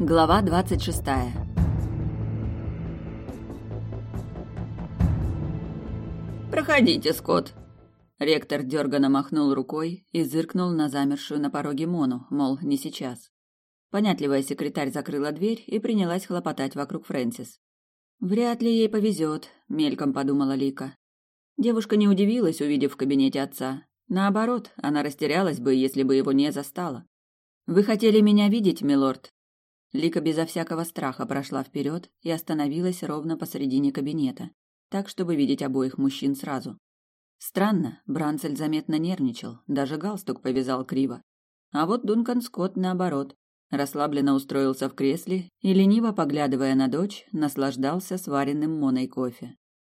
Глава двадцать шестая. Проходите, Скотт. Ректор дерганно махнул рукой и зыркнул на замершую на пороге Мону, мол, не сейчас. Понятливая секретарь закрыла дверь и принялась хлопотать вокруг Фрэнсис. Вряд ли ей повезет, мельком подумала Лика. Девушка не удивилась, увидев в кабинете отца. Наоборот, она растерялась бы, если бы его не застала. Вы хотели меня видеть, милорд? Лика безо всякого страха прошла вперед и остановилась ровно посредине кабинета, так чтобы видеть обоих мужчин сразу. Странно, Бранцель заметно нервничал, даже галстук повязал криво. А вот Дункан Скотт, наоборот, расслабленно устроился в кресле и, лениво поглядывая на дочь, наслаждался сваренным моной кофе.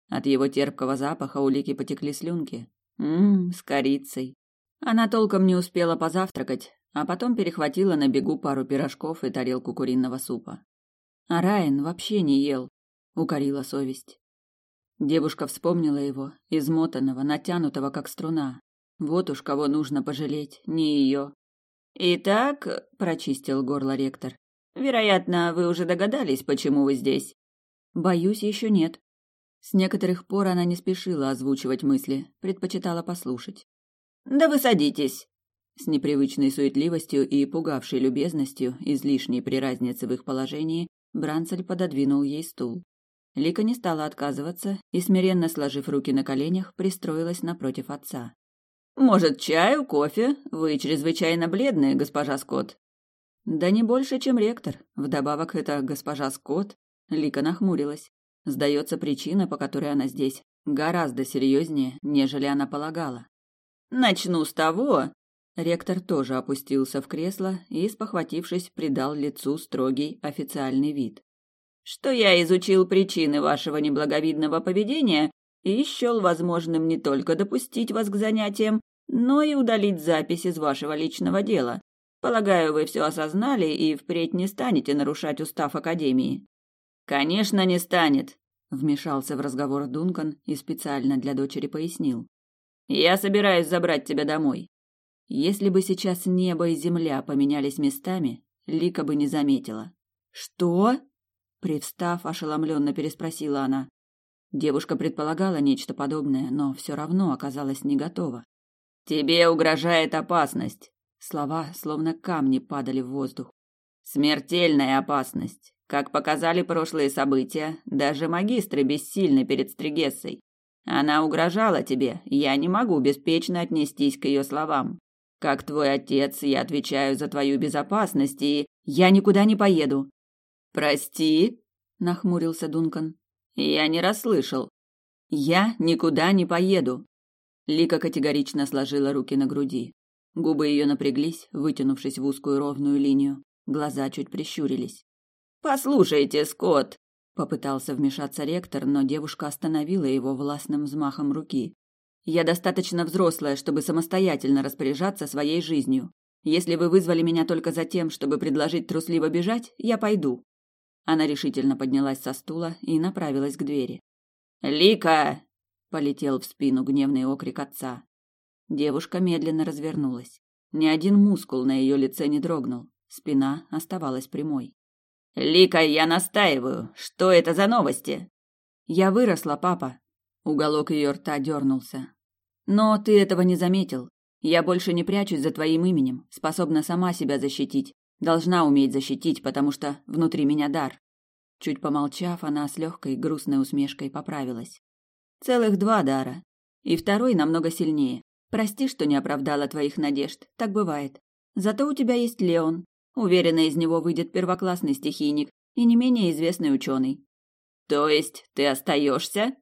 От его терпкого запаха у Лики потекли слюнки. Ммм, с корицей. Она толком не успела позавтракать, а потом перехватила на бегу пару пирожков и тарелку куриного супа. А Райан вообще не ел, укорила совесть. Девушка вспомнила его, измотанного, натянутого как струна. Вот уж кого нужно пожалеть, не ее. Итак, прочистил горло ректор. Вероятно, вы уже догадались, почему вы здесь. Боюсь, еще нет. С некоторых пор она не спешила озвучивать мысли, предпочитала послушать. Да вы садитесь. С непривычной суетливостью и пугавшей любезностью, излишней при разнице в их положении, Бранцель пододвинул ей стул. Лика не стала отказываться и, смиренно сложив руки на коленях, пристроилась напротив отца. «Может, чаю, кофе? Вы чрезвычайно бледные, госпожа Скотт». «Да не больше, чем ректор. Вдобавок, это госпожа Скотт». Лика нахмурилась. Сдается причина, по которой она здесь, гораздо серьезнее, нежели она полагала. «Начну с того...» Ректор тоже опустился в кресло и, спохватившись, придал лицу строгий официальный вид что я изучил причины вашего неблаговидного поведения и счел возможным не только допустить вас к занятиям, но и удалить запись из вашего личного дела. Полагаю, вы все осознали и впредь не станете нарушать устав Академии. Конечно, не станет, вмешался в разговор Дункан и специально для дочери пояснил. Я собираюсь забрать тебя домой. Если бы сейчас небо и земля поменялись местами, Лика бы не заметила. Что? Привстав, ошеломленно переспросила она. Девушка предполагала нечто подобное, но все равно оказалась не готова. «Тебе угрожает опасность!» Слова, словно камни, падали в воздух. «Смертельная опасность! Как показали прошлые события, даже магистры бессильны перед Стригессой. Она угрожала тебе, я не могу беспечно отнестись к ее словам. Как твой отец, я отвечаю за твою безопасность и... Я никуда не поеду, Прости, нахмурился Дункан. Я не расслышал. Я никуда не поеду. Лика категорично сложила руки на груди. Губы ее напряглись, вытянувшись в узкую ровную линию. Глаза чуть прищурились. Послушайте, Скотт, попытался вмешаться ректор, но девушка остановила его властным взмахом руки. Я достаточно взрослая, чтобы самостоятельно распоряжаться своей жизнью. Если вы вызвали меня только за тем, чтобы предложить трусливо бежать, я пойду. Она решительно поднялась со стула и направилась к двери. «Лика!» — полетел в спину гневный окрик отца. Девушка медленно развернулась. Ни один мускул на ее лице не дрогнул. Спина оставалась прямой. «Лика, я настаиваю! Что это за новости?» «Я выросла, папа!» Уголок ее рта дернулся. «Но ты этого не заметил. Я больше не прячусь за твоим именем, способна сама себя защитить. Должна уметь защитить, потому что внутри меня дар. Чуть помолчав, она с легкой грустной усмешкой поправилась. Целых два дара. И второй намного сильнее. Прости, что не оправдала твоих надежд. Так бывает. Зато у тебя есть Леон. Уверена, из него выйдет первоклассный стихийник и не менее известный ученый. То есть ты остаешься?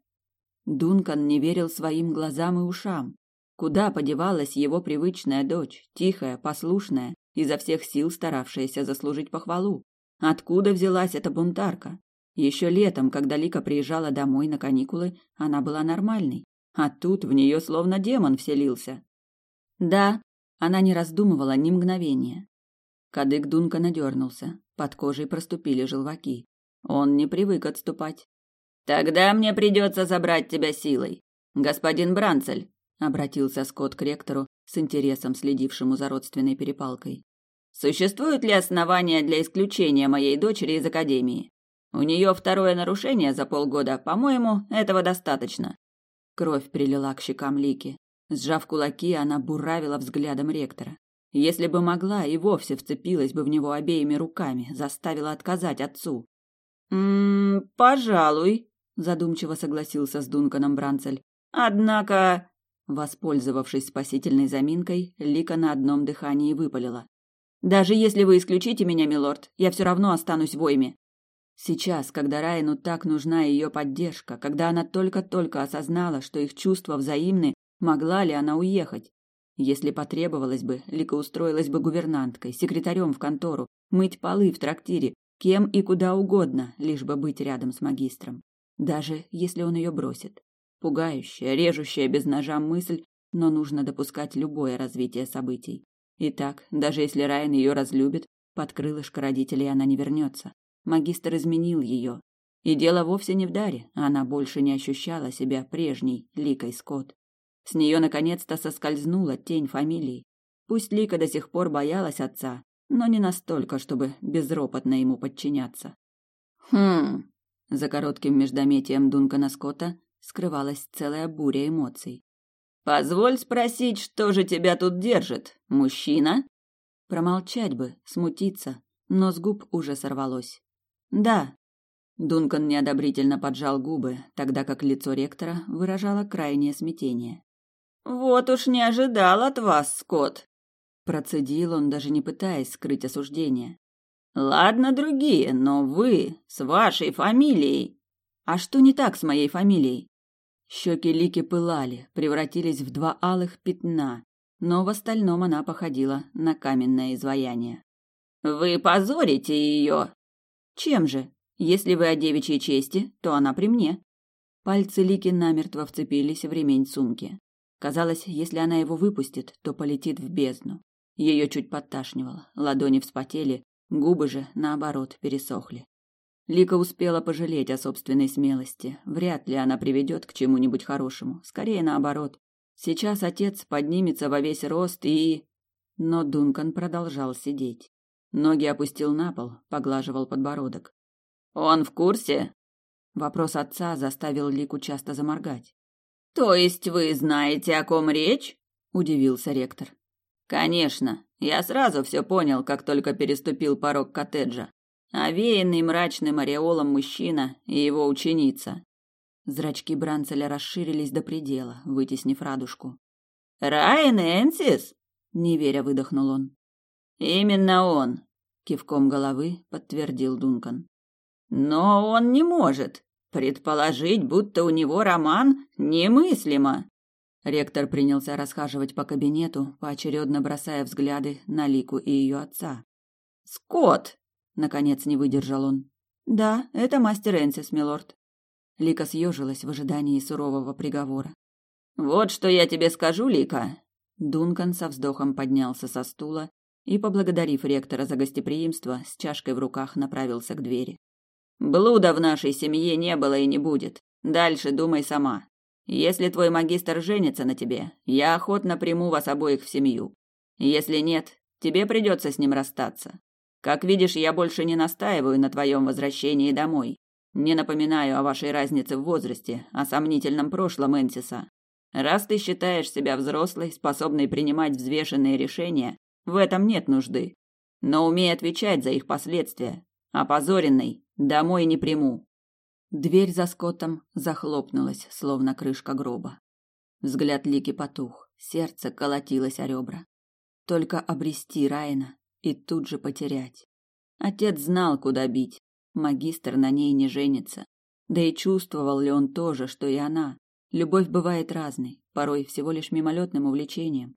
Дункан не верил своим глазам и ушам. Куда подевалась его привычная дочь, тихая, послушная, изо всех сил старавшаяся заслужить похвалу. Откуда взялась эта бунтарка? Еще летом, когда Лика приезжала домой на каникулы, она была нормальной, а тут в нее словно демон вселился. Да, она не раздумывала ни мгновения. Кадык Дунка надернулся, под кожей проступили желваки. Он не привык отступать. «Тогда мне придется забрать тебя силой. Господин Бранцель, обратился Скотт к ректору, с интересом следившему за родственной перепалкой. Существуют ли основания для исключения моей дочери из академии? У нее второе нарушение за полгода, по-моему, этого достаточно. Кровь прилила к щекам Лики. Сжав кулаки, она буравила взглядом ректора. Если бы могла, и вовсе вцепилась бы в него обеими руками, заставила отказать отцу. «М-м, пожалуй», — задумчиво согласился с Дунканом Бранцель. «Однако...» Воспользовавшись спасительной заминкой, Лика на одном дыхании выпалила. «Даже если вы исключите меня, милорд, я все равно останусь в ойме». Сейчас, когда Райну так нужна ее поддержка, когда она только-только осознала, что их чувства взаимны, могла ли она уехать? Если потребовалось бы, Лика устроилась бы гувернанткой, секретарем в контору, мыть полы в трактире, кем и куда угодно, лишь бы быть рядом с магистром. Даже если он ее бросит. Пугающая, режущая без ножа мысль, но нужно допускать любое развитие событий. Итак, даже если Райан ее разлюбит, под крылышко родителей она не вернется. Магистр изменил ее. И дело вовсе не в даре, она больше не ощущала себя прежней Ликой Скотт. С нее наконец-то соскользнула тень фамилии. Пусть Лика до сих пор боялась отца, но не настолько, чтобы безропотно ему подчиняться. Хм. За коротким междометием Дункана Скотта скрывалась целая буря эмоций. Позволь спросить, что же тебя тут держит, мужчина? Промолчать бы, смутиться, но с губ уже сорвалось. Да. Дункан неодобрительно поджал губы, тогда как лицо ректора выражало крайнее смятение. Вот уж не ожидал от вас, Скотт. Процедил он, даже не пытаясь скрыть осуждение. Ладно, другие, но вы с вашей фамилией. А что не так с моей фамилией? Щеки Лики пылали, превратились в два алых пятна, но в остальном она походила на каменное изваяние. «Вы позорите ее!» «Чем же? Если вы о девичьей чести, то она при мне». Пальцы Лики намертво вцепились в ремень сумки. Казалось, если она его выпустит, то полетит в бездну. Ее чуть подташнивало, ладони вспотели, губы же, наоборот, пересохли. Лика успела пожалеть о собственной смелости. Вряд ли она приведет к чему-нибудь хорошему. Скорее наоборот. Сейчас отец поднимется во весь рост и... Но Дункан продолжал сидеть. Ноги опустил на пол, поглаживал подбородок. «Он в курсе?» Вопрос отца заставил Лику часто заморгать. «То есть вы знаете, о ком речь?» – удивился ректор. «Конечно. Я сразу все понял, как только переступил порог коттеджа овеянный мрачным ореолом мужчина и его ученица. Зрачки Бранцеля расширились до предела, вытеснив радужку. «Райан Энсис?» — неверя выдохнул он. «Именно он», — кивком головы подтвердил Дункан. «Но он не может. Предположить, будто у него роман, немыслимо». Ректор принялся расхаживать по кабинету, поочередно бросая взгляды на Лику и ее отца. «Скотт, Наконец не выдержал он. Да, это мастер Энсис, милорд. Лика съежилась в ожидании сурового приговора. Вот что я тебе скажу, Лика. Дункан со вздохом поднялся со стула и, поблагодарив ректора за гостеприимство, с чашкой в руках направился к двери. Блуда в нашей семье не было и не будет. Дальше думай сама. Если твой магистр женится на тебе, я охотно приму вас обоих в семью. Если нет, тебе придется с ним расстаться. Как видишь, я больше не настаиваю на твоем возвращении домой. Не напоминаю о вашей разнице в возрасте, о сомнительном прошлом Энсиса. Раз ты считаешь себя взрослой, способной принимать взвешенные решения, в этом нет нужды. Но умей отвечать за их последствия. Опозоренный, домой не приму. Дверь за скотом захлопнулась, словно крышка гроба. Взгляд Лики потух, сердце колотилось о ребра. Только обрести Райна, и тут же потерять. Отец знал, куда бить. Магистр на ней не женится. Да и чувствовал ли он тоже, что и она. Любовь бывает разной, порой всего лишь мимолетным увлечением.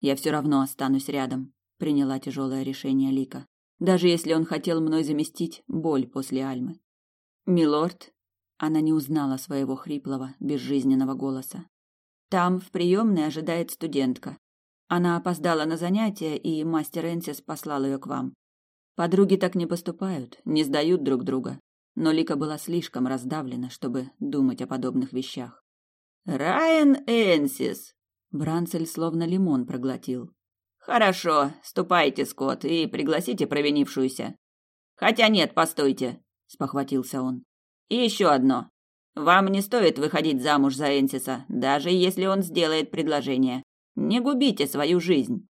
Я все равно останусь рядом, приняла тяжелое решение Лика. Даже если он хотел мной заместить боль после Альмы. Милорд, она не узнала своего хриплого, безжизненного голоса. Там в приемной ожидает студентка. Она опоздала на занятия, и мастер Энсис послал ее к вам. Подруги так не поступают, не сдают друг друга. Но Лика была слишком раздавлена, чтобы думать о подобных вещах. «Райан Энсис!» Бранцель словно лимон проглотил. Хорошо, ступайте, Скотт, и пригласите провинившуюся. Хотя нет, постойте, спохватился он. И еще одно. Вам не стоит выходить замуж за Энсиса, даже если он сделает предложение. Не губите свою жизнь.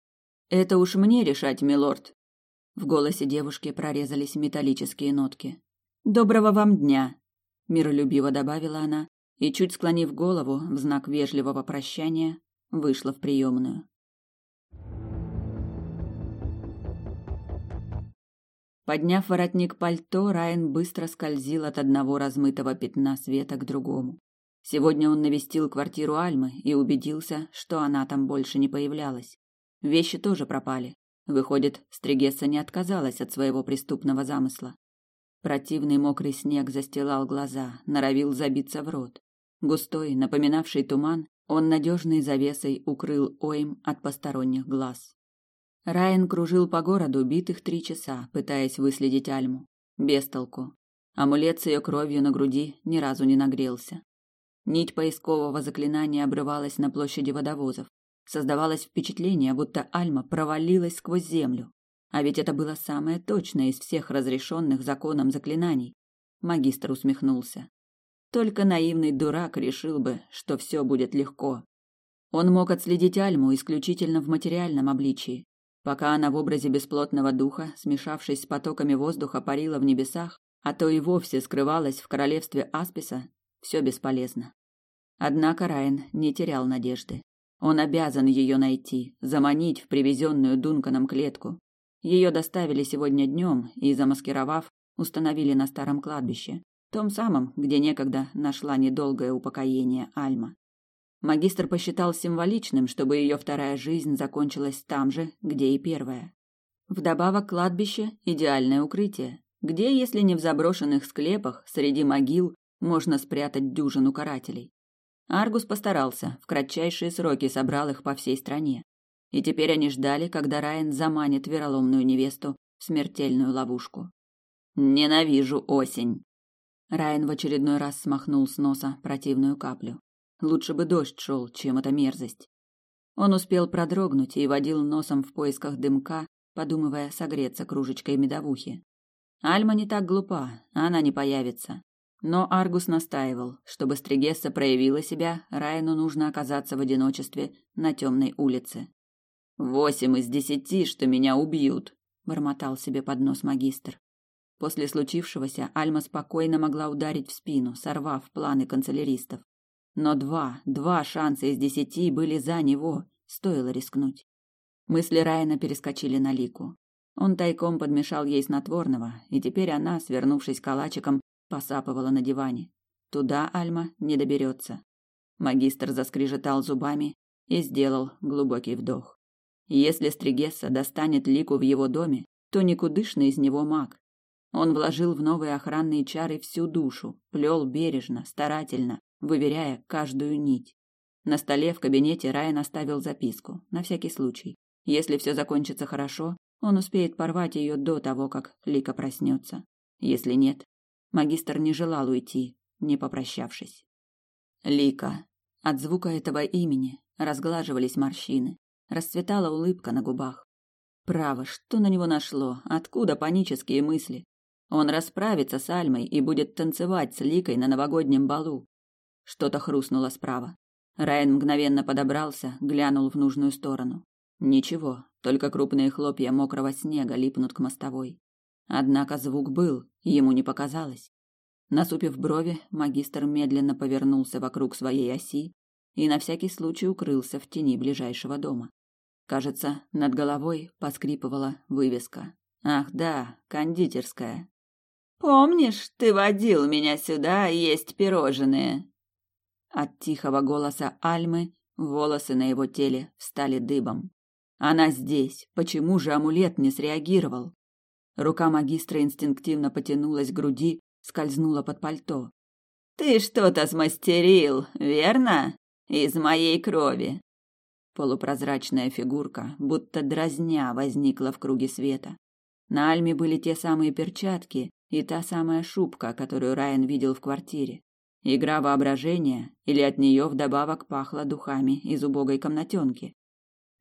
Это уж мне решать, милорд. В голосе девушки прорезались металлические нотки. Доброго вам дня, миролюбиво добавила она и чуть склонив голову в знак вежливого прощания, вышла в приемную. Подняв воротник пальто, Райан быстро скользил от одного размытого пятна света к другому. Сегодня он навестил квартиру Альмы и убедился, что она там больше не появлялась. Вещи тоже пропали. Выходит, Стригесса не отказалась от своего преступного замысла. Противный мокрый снег застилал глаза, норовил забиться в рот. Густой, напоминавший туман, он надежной завесой укрыл Оим от посторонних глаз. Райан кружил по городу битых три часа, пытаясь выследить Альму. Без толку. Амулет с ее кровью на груди ни разу не нагрелся. Нить поискового заклинания обрывалась на площади водовозов. Создавалось впечатление, будто Альма провалилась сквозь землю. А ведь это было самое точное из всех разрешенных законом заклинаний. Магистр усмехнулся. Только наивный дурак решил бы, что все будет легко. Он мог отследить Альму исключительно в материальном обличии, Пока она в образе бесплотного духа, смешавшись с потоками воздуха, парила в небесах, а то и вовсе скрывалась в королевстве Асписа, все бесполезно. Однако Райан не терял надежды. Он обязан ее найти, заманить в привезенную Дунканом клетку. Ее доставили сегодня днем и, замаскировав, установили на старом кладбище, том самом, где некогда нашла недолгое упокоение Альма. Магистр посчитал символичным, чтобы ее вторая жизнь закончилась там же, где и первая. Вдобавок кладбище – идеальное укрытие. Где, если не в заброшенных склепах, среди могил, можно спрятать дюжину карателей? Аргус постарался, в кратчайшие сроки собрал их по всей стране. И теперь они ждали, когда Райан заманит вероломную невесту в смертельную ловушку. «Ненавижу осень!» Райан в очередной раз смахнул с носа противную каплю. Лучше бы дождь шел, чем эта мерзость. Он успел продрогнуть и водил носом в поисках дымка, подумывая согреться кружечкой медовухи. Альма не так глупа, она не появится. Но Аргус настаивал, чтобы Стригесса проявила себя, Райану нужно оказаться в одиночестве на темной улице. «Восемь из десяти, что меня убьют», — бормотал себе под нос магистр. После случившегося Альма спокойно могла ударить в спину, сорвав планы канцеляристов. Но два, два шанса из десяти были за него, стоило рискнуть. Мысли Райана перескочили на Лику. Он тайком подмешал ей снотворного, и теперь она, свернувшись калачиком, посапывала на диване. Туда Альма не доберется. Магистр заскрежетал зубами и сделал глубокий вдох. Если Стригесса достанет Лику в его доме, то никудышный из него маг. Он вложил в новые охранные чары всю душу, плел бережно, старательно, выверяя каждую нить. На столе в кабинете Райан оставил записку, на всякий случай. Если все закончится хорошо, он успеет порвать ее до того, как Лика проснется. Если нет, магистр не желал уйти, не попрощавшись. Лика. От звука этого имени разглаживались морщины, расцветала улыбка на губах. Право, что на него нашло? Откуда панические мысли? Он расправится с Альмой и будет танцевать с Ликой на новогоднем балу. Что-то хрустнуло справа. Райан мгновенно подобрался, глянул в нужную сторону. Ничего, только крупные хлопья мокрого снега липнут к мостовой. Однако звук был, ему не показалось. Насупив брови, магистр медленно повернулся вокруг своей оси и на всякий случай укрылся в тени ближайшего дома. Кажется, над головой поскрипывала вывеска. Ах, да, кондитерская. Помнишь, ты водил меня сюда есть пирожные? От тихого голоса Альмы волосы на его теле встали дыбом. Она здесь. Почему же амулет не среагировал? Рука магистра инстинктивно потянулась к груди, скользнула под пальто. Ты что-то смастерил, верно? Из моей крови. Полупрозрачная фигурка, будто дразня, возникла в круге света. На Альме были те самые перчатки и та самая шубка, которую Райан видел в квартире. Игра воображения или от нее вдобавок пахло духами из убогой комнатенки.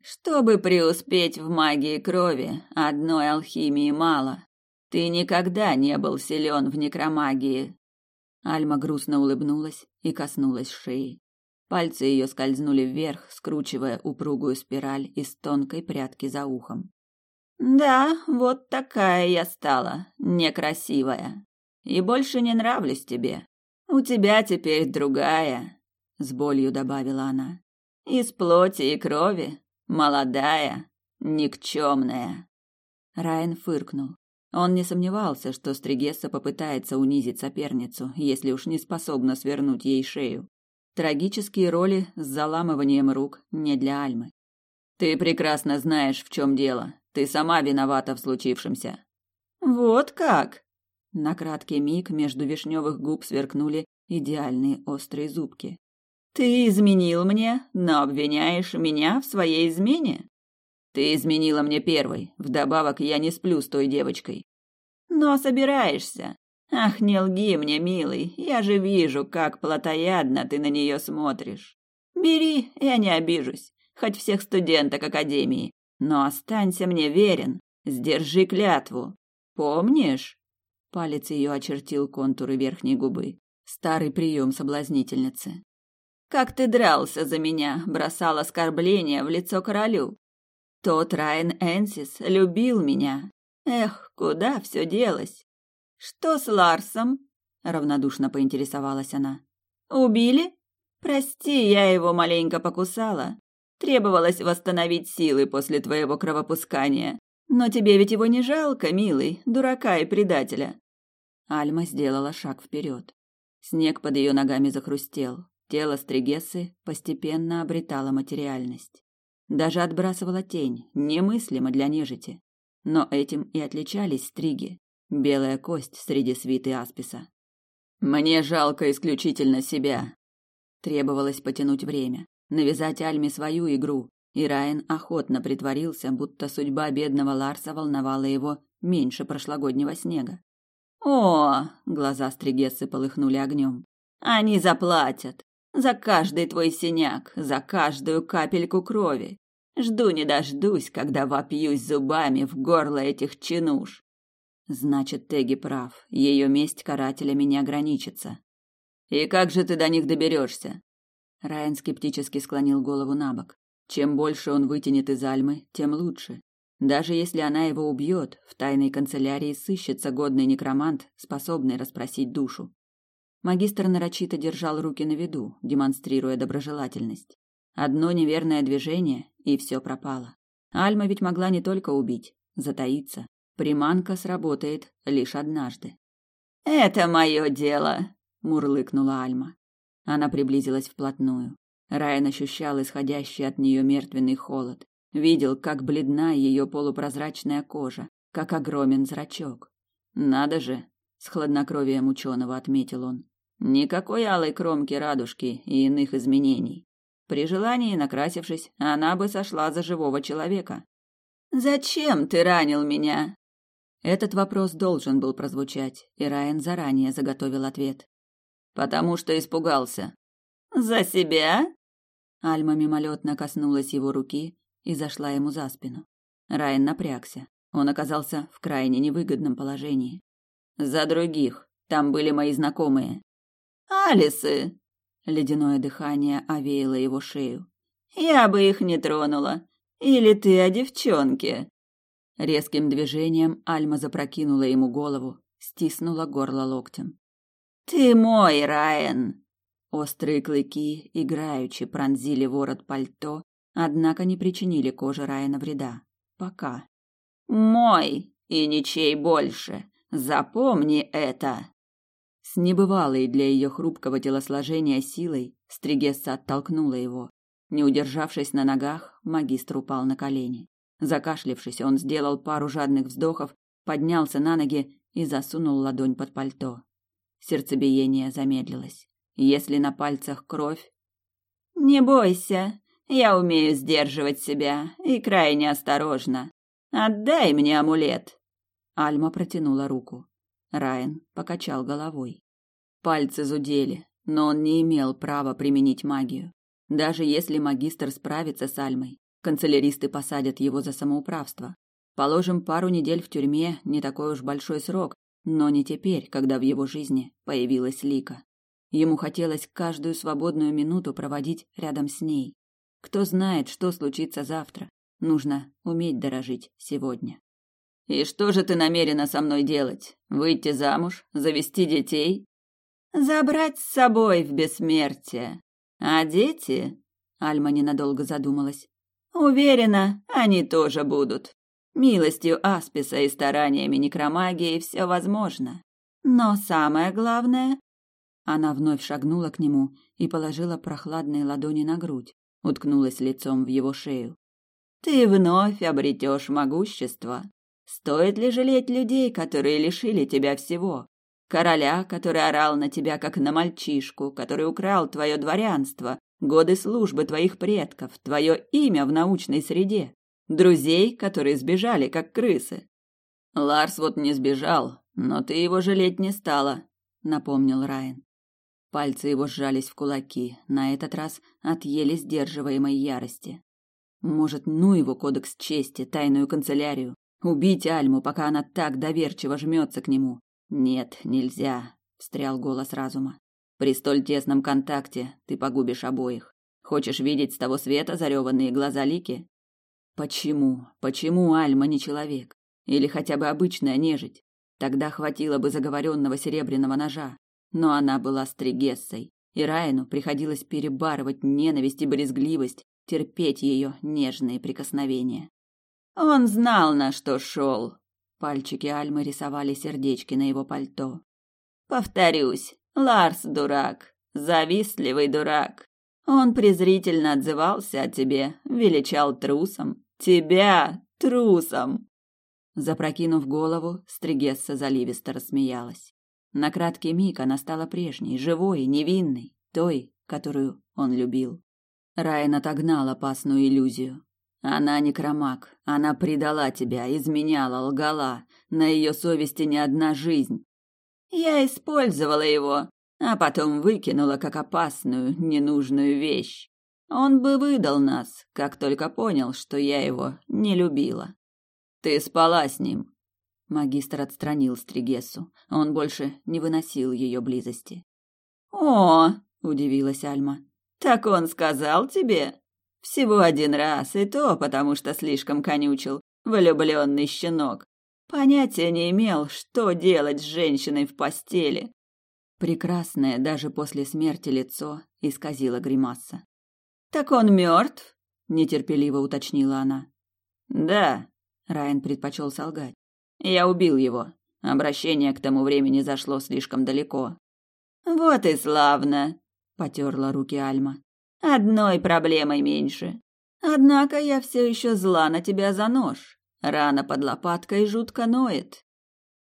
Чтобы преуспеть в магии крови, одной алхимии мало. Ты никогда не был силен в некромагии. Альма грустно улыбнулась и коснулась шеи. Пальцы ее скользнули вверх, скручивая упругую спираль из тонкой прядки за ухом. Да, вот такая я стала, некрасивая. И больше не нравлюсь тебе. У тебя теперь другая, с болью добавила она. Из плоти и крови, молодая, никчемная. Райан фыркнул. Он не сомневался, что Стригесса попытается унизить соперницу, если уж не способна свернуть ей шею. Трагические роли с заламыванием рук не для Альмы. Ты прекрасно знаешь, в чем дело, ты сама виновата в случившемся. Вот как? На краткий миг между вишневых губ сверкнули идеальные острые зубки. Ты изменил мне, но обвиняешь меня в своей измене? Ты изменила мне первой. Вдобавок я не сплю с той девочкой. Но собираешься. Ах, не лги мне, милый. Я же вижу, как плотоядно ты на нее смотришь. Бери, я не обижусь. Хоть всех студенток академии. Но останься мне верен, сдержи клятву. Помнишь? Палец ее очертил контуры верхней губы. Старый прием соблазнительницы. Как ты дрался за меня, бросал оскорбления в лицо королю. Тот Райан Энсис любил меня. Эх, куда все делось? Что с Ларсом? равнодушно поинтересовалась она. Убили? Прости, я его маленько покусала. Требовалось восстановить силы после твоего кровопускания. Но тебе ведь его не жалко, милый, дурака и предателя. Альма сделала шаг вперед. Снег под ее ногами захрустел. Тело Стригессы постепенно обретало материальность. Даже отбрасывала тень, немыслимо для нежити. Но этим и отличались стриги. Белая кость среди свиты Асписа. «Мне жалко исключительно себя», Требовалось потянуть время навязать Альме свою игру, и Райан охотно притворился, будто судьба бедного Ларса волновала его меньше прошлогоднего снега. «О!» — глаза Стригессы полыхнули огнем. «Они заплатят! За каждый твой синяк, за каждую капельку крови! Жду не дождусь, когда вопьюсь зубами в горло этих чинуш!» Значит, Теги прав, ее месть карателями не ограничится. «И как же ты до них доберешься? Райан скептически склонил голову на бок. Чем больше он вытянет из Альмы, тем лучше. Даже если она его убьет, в тайной канцелярии сыщется годный некромант, способный расспросить душу. Магистр нарочито держал руки на виду, демонстрируя доброжелательность. Одно неверное движение, и все пропало. Альма ведь могла не только убить, затаиться. Приманка сработает лишь однажды. «Это мое дело», — мурлыкнула Альма. Она приблизилась вплотную. Райан ощущал исходящий от нее мертвенный холод. Видел, как бледна ее полупрозрачная кожа, как огромен зрачок. «Надо же!» — с хладнокровием ученого отметил он. «Никакой алой кромки радужки и иных изменений. При желании, накрасившись, она бы сошла за живого человека». «Зачем ты ранил меня?» Этот вопрос должен был прозвучать, и Райан заранее заготовил ответ. Потому что испугался. За себя? Альма мимолетно коснулась его руки и зашла ему за спину. Райан напрягся. Он оказался в крайне невыгодном положении. За других. Там были мои знакомые. Алисы. Ледяное дыхание овеяло его шею. Я бы их не тронула. Или ты о девчонке? Резким движением Альма запрокинула ему голову, стиснула горло локтем. «Ты мой, Райан!» Острые клыки играючи пронзили ворот пальто, однако не причинили коже Райана вреда. Пока. «Мой! И ничей больше! Запомни это!» С небывалой для ее хрупкого телосложения силой Стригесса оттолкнула его. Не удержавшись на ногах, магистр упал на колени. Закашлившись, он сделал пару жадных вздохов, поднялся на ноги и засунул ладонь под пальто. Сердцебиение замедлилось. Если на пальцах кровь... «Не бойся, я умею сдерживать себя и крайне осторожно. Отдай мне амулет!» Альма протянула руку. Райан покачал головой. Пальцы зудели, но он не имел права применить магию. Даже если магистр справится с Альмой, Канцеляристы посадят его за самоуправство. Положим, пару недель в тюрьме не такой уж большой срок, но не теперь, когда в его жизни появилась Лика. Ему хотелось каждую свободную минуту проводить рядом с ней. Кто знает, что случится завтра. Нужно уметь дорожить сегодня. И что же ты намерена со мной делать? Выйти замуж, завести детей, забрать с собой в бессмертие? А дети? Альма ненадолго задумалась. Уверена, они тоже будут. Милостью Асписа и стараниями некромагии все возможно. Но самое главное... Она вновь шагнула к нему и положила прохладные ладони на грудь, уткнулась лицом в его шею. Ты вновь обретешь могущество. Стоит ли жалеть людей, которые лишили тебя всего? Короля, который орал на тебя, как на мальчишку, который украл твое дворянство, годы службы твоих предков, твое имя в научной среде, друзей, которые сбежали, как крысы. Ларс вот не сбежал, но ты его жалеть не стала, напомнил Райан. Пальцы его сжались в кулаки, на этот раз от еле сдерживаемой ярости. Может, ну его кодекс чести, тайную канцелярию, убить Альму, пока она так доверчиво жмется к нему. Нет, нельзя, встрял голос разума. При столь тесном контакте ты погубишь обоих. Хочешь видеть с того света зареванные глаза Лики? Почему? Почему Альма не человек? Или хотя бы обычная нежить? Тогда хватило бы заговоренного серебряного ножа. Но она была стригессой, и Райну приходилось перебарывать ненависть и брезгливость, терпеть ее нежные прикосновения. Он знал, на что шел. Пальчики Альмы рисовали сердечки на его пальто. Повторюсь, Ларс дурак, завистливый дурак. Он презрительно отзывался о тебе, величал трусом. Тебя трусом. Запрокинув голову, Стригесса заливисто рассмеялась. На краткий миг она стала прежней, живой, невинной, той, которую он любил. Райан отогнал опасную иллюзию. Она не кромак, она предала тебя, изменяла, лгала. На ее совести не одна жизнь. Я использовала его, а потом выкинула как опасную, ненужную вещь. Он бы выдал нас, как только понял, что я его не любила. Ты спала с ним. Магистр отстранил Стригессу. Он больше не выносил ее близости. О, удивилась Альма. Так он сказал тебе? Всего один раз, и то потому, что слишком конючил, влюбленный щенок. Понятия не имел, что делать с женщиной в постели. Прекрасное даже после смерти лицо исказило гримаса. Так он мертв? нетерпеливо уточнила она. Да, Райан предпочел солгать. Я убил его. Обращение к тому времени зашло слишком далеко. Вот и славно, потерла руки Альма. Одной проблемой меньше. Однако я все еще зла на тебя за нож. Рана под лопаткой жутко ноет.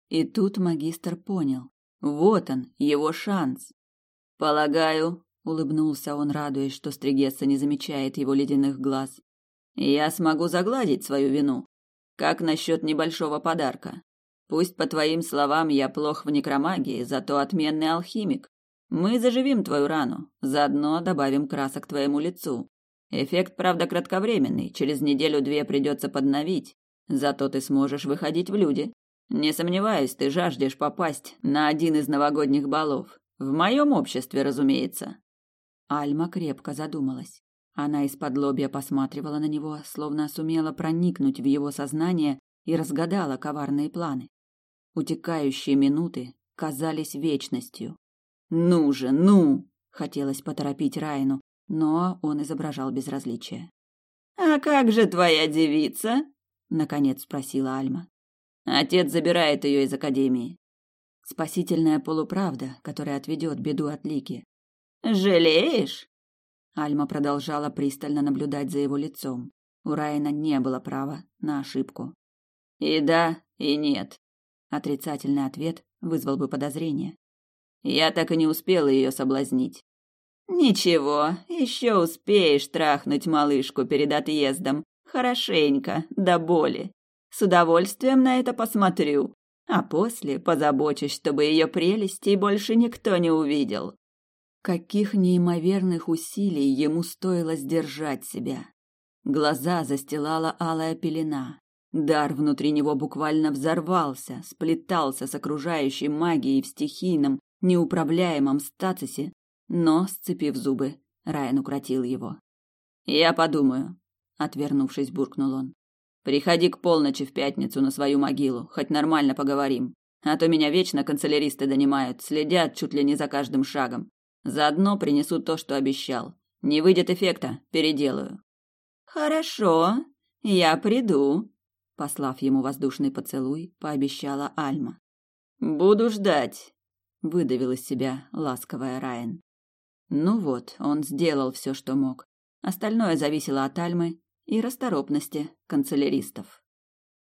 И тут магистр понял. Вот он, его шанс. Полагаю, улыбнулся он, радуясь, что Стригесса не замечает его ледяных глаз. Я смогу загладить свою вину. Как насчет небольшого подарка? Пусть по твоим словам я плох в некромагии, зато отменный алхимик. Мы заживим твою рану, заодно добавим красок твоему лицу. Эффект, правда, кратковременный, через неделю-две придется подновить, Зато ты сможешь выходить в люди. Не сомневаюсь, ты жаждешь попасть на один из новогодних балов. В моем обществе, разумеется. Альма крепко задумалась. Она из-под лобья посматривала на него, словно сумела проникнуть в его сознание и разгадала коварные планы. Утекающие минуты казались вечностью. «Ну же, ну!» — хотелось поторопить Райну, но он изображал безразличие. «А как же твоя девица?» наконец спросила Альма. Отец забирает ее из академии. Спасительная полуправда, которая отведет беду от Лики. Жалеешь? Альма продолжала пристально наблюдать за его лицом. У Райана не было права на ошибку. И да, и нет. Отрицательный ответ вызвал бы подозрение. Я так и не успела ее соблазнить. Ничего, еще успеешь трахнуть малышку перед отъездом, Хорошенько, до боли. С удовольствием на это посмотрю. А после позабочусь, чтобы ее прелести больше никто не увидел. Каких неимоверных усилий ему стоило сдержать себя. Глаза застилала алая пелена. Дар внутри него буквально взорвался, сплетался с окружающей магией в стихийном, неуправляемом статусе, но, сцепив зубы, Райан укротил его. «Я подумаю», — отвернувшись, буркнул он. «Приходи к полночи в пятницу на свою могилу, хоть нормально поговорим. А то меня вечно канцеляристы донимают, следят чуть ли не за каждым шагом. Заодно принесу то, что обещал. Не выйдет эффекта, переделаю». «Хорошо, я приду», послав ему воздушный поцелуй, пообещала Альма. Буду ждать, выдавил из себя ласковая Райан. Ну вот, он сделал все, что мог. Остальное зависело от Альмы и расторопности канцеляристов.